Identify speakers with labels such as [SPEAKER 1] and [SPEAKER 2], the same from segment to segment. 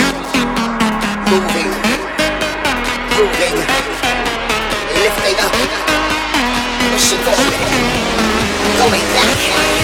[SPEAKER 1] moving, moving, lifting up, pushing forward, going back.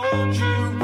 [SPEAKER 1] don't you